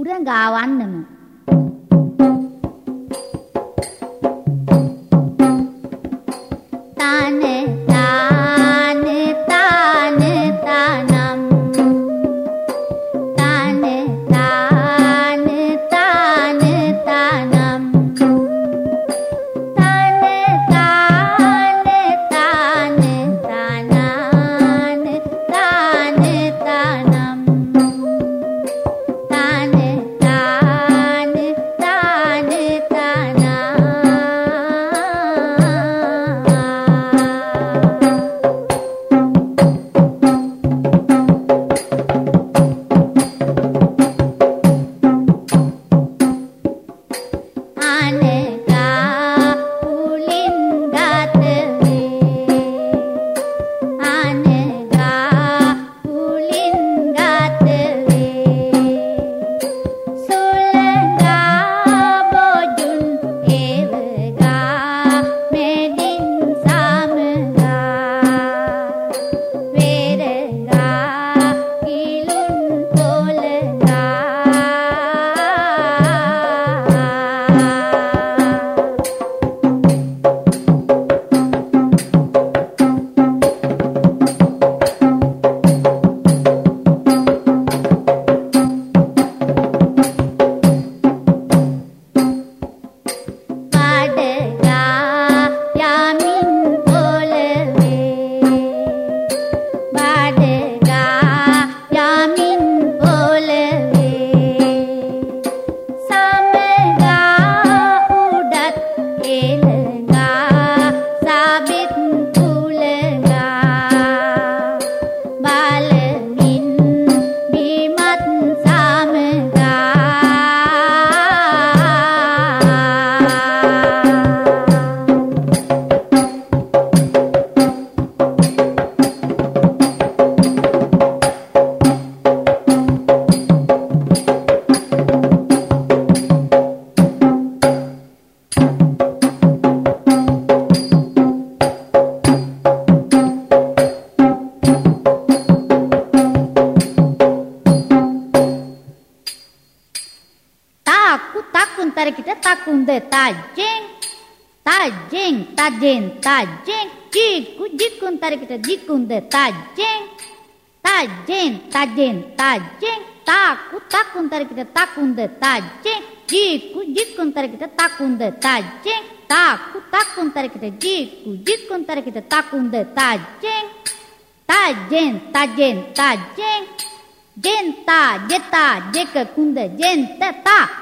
උරගා වන්නමු. තානේ takun tarik kita takun de tajeng tajeng tajeng tajeng jiku jikun tarik kita jikun de tajeng tajeng tajeng tajeng taku takun tarik kita takun de tajeng jiku jikun tarik kita takun de tajeng taku takun tarik kita jiku jikun tarik kita takun de tajeng tajeng tajeng tajeng jenta jeta jeka kunda jenta ta